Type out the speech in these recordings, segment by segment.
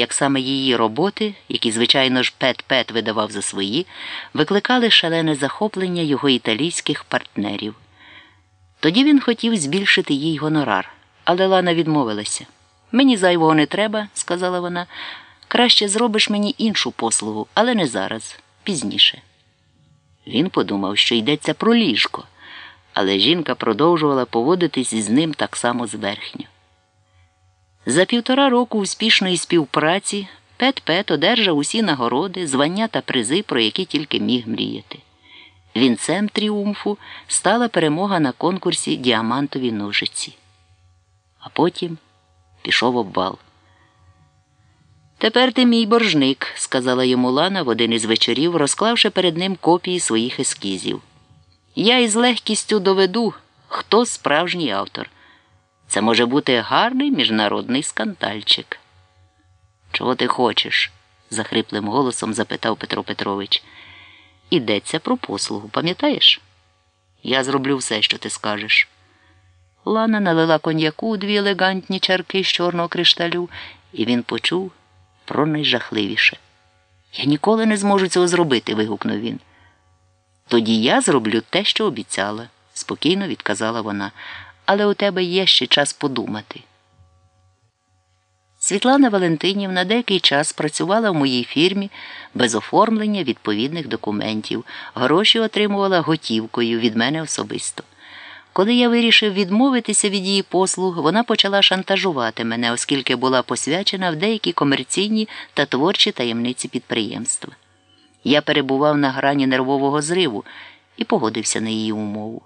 як саме її роботи, які, звичайно ж, Пет Пет видавав за свої, викликали шалене захоплення його італійських партнерів. Тоді він хотів збільшити їй гонорар, але Лана відмовилася. Мені зайвого не треба, сказала вона. Краще зробиш мені іншу послугу, але не зараз, пізніше. Він подумав, що йдеться про ліжко, але жінка продовжувала поводитись з ним так само зверхньо. За півтора року успішної співпраці Пет Пет одержав усі нагороди, звання та призи, про які тільки міг мріяти. Вінцем тріумфу стала перемога на конкурсі Діамантові ножиці. А потім пішов обвал. Тепер ти мій боржник, сказала йому Лана в один із вечорів, розклавши перед ним копії своїх ескізів. Я із легкістю доведу, хто справжній автор. Це може бути гарний міжнародний скандальчик. Чого ти хочеш? захриплим голосом запитав Петро Петрович. Ідеться про послугу, пам'ятаєш? Я зроблю все, що ти скажеш. Лана налила коньяку у дві елегантні чарки з чорного кришталю, і він почув про найжахливіше. Я ніколи не зможу цього зробити, вигукнув він. Тоді я зроблю те, що обіцяла, спокійно відказала вона, але у тебе є ще час подумати. Світлана Валентинівна деякий час працювала в моїй фірмі без оформлення відповідних документів, гроші отримувала готівкою від мене особисто. Коли я вирішив відмовитися від її послуг, вона почала шантажувати мене, оскільки була посвячена в деякі комерційні та творчі таємниці підприємства. Я перебував на грані нервового зриву і погодився на її умову.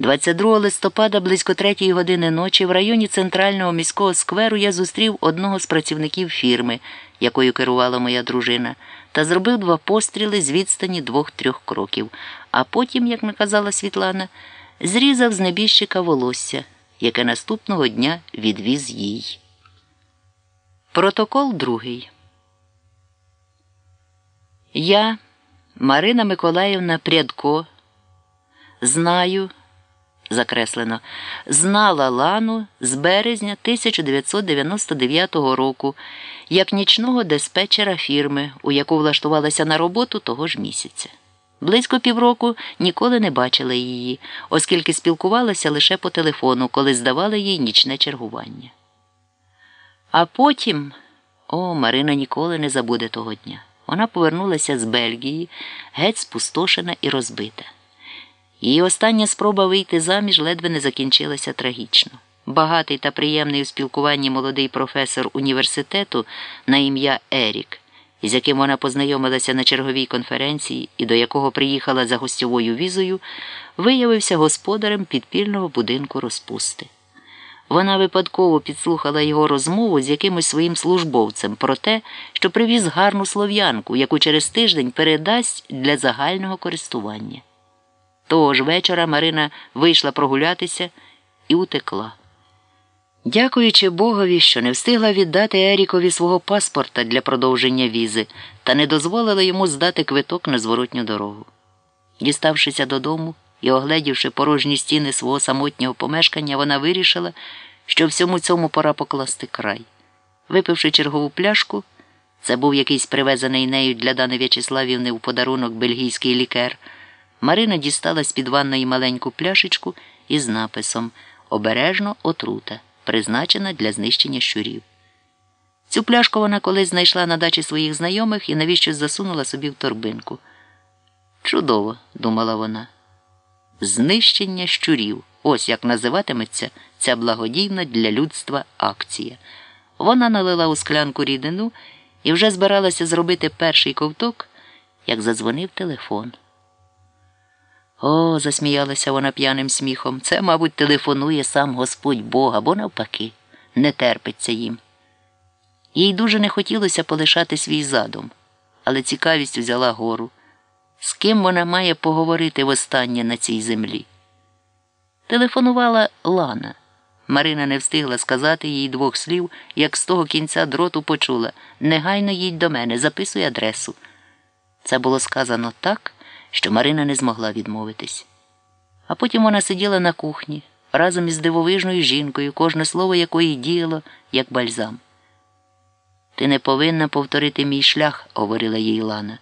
22 листопада близько третьої години ночі в районі центрального міського скверу я зустрів одного з працівників фірми, якою керувала моя дружина, та зробив два постріли з відстані двох-трьох кроків, а потім, як наказала Світлана, зрізав з небіжчика волосся, яке наступного дня відвіз їй. Протокол другий. Я, Марина Миколаївна Прядко, знаю закреслено, знала Лану з березня 1999 року як нічного диспетчера фірми, у яку влаштувалася на роботу того ж місяця. Близько півроку ніколи не бачила її, оскільки спілкувалася лише по телефону, коли здавали їй нічне чергування. А потім, о, Марина ніколи не забуде того дня. Вона повернулася з Бельгії, геть спустошена і розбита. Її остання спроба вийти заміж ледве не закінчилася трагічно. Багатий та приємний у спілкуванні молодий професор університету на ім'я Ерік, із яким вона познайомилася на черговій конференції і до якого приїхала за гостьовою візою, виявився господарем підпільного будинку розпусти. Вона випадково підслухала його розмову з якимось своїм службовцем про те, що привіз гарну слов'янку, яку через тиждень передасть для загального користування. Того ж вечора Марина вийшла прогулятися і утекла. Дякуючи Богові, що не встигла віддати Ерікові свого паспорта для продовження візи та не дозволила йому здати квиток на зворотню дорогу. Діставшися додому і огледівши порожні стіни свого самотнього помешкання, вона вирішила, що всьому цьому пора покласти край. Випивши чергову пляшку, це був якийсь привезений нею для Дани В'ячеславівни у подарунок бельгійський лікер. Марина дістала з під ванної маленьку пляшечку із написом Обережно отрута, призначена для знищення щурів. Цю пляшку вона колись знайшла на дачі своїх знайомих і навіщо засунула собі в торбинку. Чудово, думала вона. Знищення щурів. Ось як називатиметься ця благодійна для людства акція. Вона налила у склянку рідину і вже збиралася зробити перший ковток, як задзвонив телефон. О, засміялася вона п'яним сміхом. Це, мабуть, телефонує сам Господь Бог або навпаки, не терпиться їм. Їй дуже не хотілося полишати свій задум, але цікавість взяла гору. З ким вона має поговорити востаннє на цій землі? Телефонувала Лана. Марина не встигла сказати їй двох слів, як з того кінця дроту почула негайно їдь до мене, записуй адресу. Це було сказано так що Марина не змогла відмовитись. А потім вона сиділа на кухні разом із дивовижною жінкою, кожне слово якої діяло, як бальзам. Ти не повинна повторити мій шлях, говорила їй Лана.